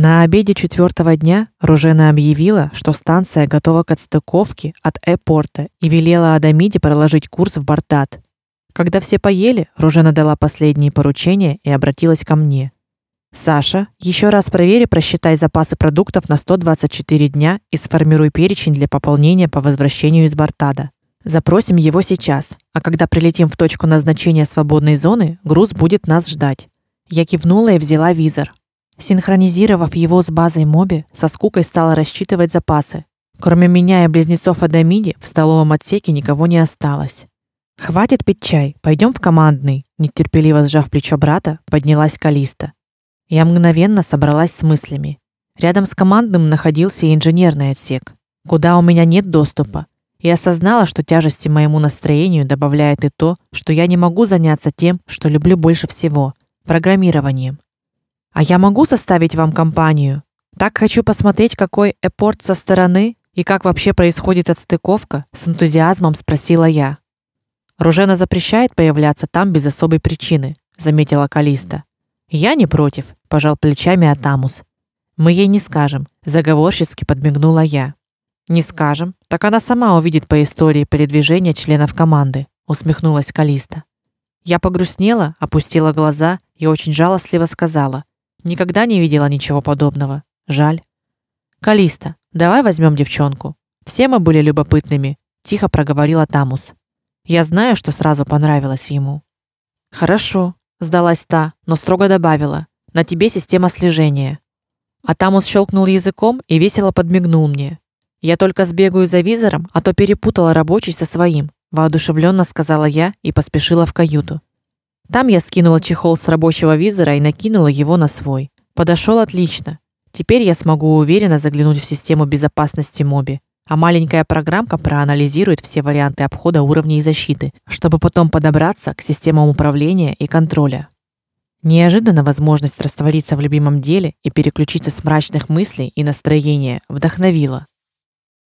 На обеде четвертого дня Ружена объявила, что станция готова к отстыковке от аэропорта и велела Адамиде проложить курс в Бартат. Когда все поели, Ружена дала последние поручения и обратилась ко мне. Саша, еще раз проверь и просчитай запасы продуктов на 124 дня и сформируй перечень для пополнения по возвращению из Бартада. Запросим его сейчас, а когда прилетим в точку назначения свободной зоны, груз будет нас ждать. Я кивнула и взяла визор. Синхронизировав его с базой Моби, со скукой стала рассчитывать запасы. Кроме меня и близнецов Адамиди, в столовом отсеке никого не осталось. Хватит пить чай, пойдем в командный, нетерпеливо сжав плечо брата, поднялась Калиста. Я мгновенно собралась с мыслями. Рядом с командным находился инженерный отсек, куда у меня нет доступа. И осознала, что тяжести моему настроению добавляет и то, что я не могу заняться тем, что люблю больше всего программированием. А я могу составить вам компанию. Так хочу посмотреть, какой эпорт со стороны и как вообще происходит отстыковка, с энтузиазмом спросила я. Ружена запрещает появляться там без особой причины, заметила Калиста. Я не против, пожал плечами Атамус. Мы ей не скажем, заговорщицки подмигнула я. Не скажем, так она сама увидит по истории передвижения членов команды, усмехнулась Калиста. Я погрустнела, опустила глаза и очень жалостливо сказала: Никогда не видела ничего подобного. Жаль. Калиста, давай возьмем девчонку. Все мы были любопытными, тихо проговорила Тамус. Я знаю, что сразу понравилось ему. Хорошо, сдалась та, но строго добавила: на тебе система слежения. А Тамус щелкнул языком и весело подмигнул мне. Я только сбегаю за визором, а то перепутала рабочий со своим, воодушевленно сказала я и поспешила в каюту. Там я скинула чехол с рабочего визора и накинула его на свой. Подошел отлично. Теперь я смогу уверенно заглянуть в систему безопасности Моби, а маленькая программка проанализирует все варианты обхода уровней защиты, чтобы потом подобраться к системам управления и контроля. Неожиданно возможность раствориться в любимом деле и переключиться с мрачных мыслей и настроения вдохновила.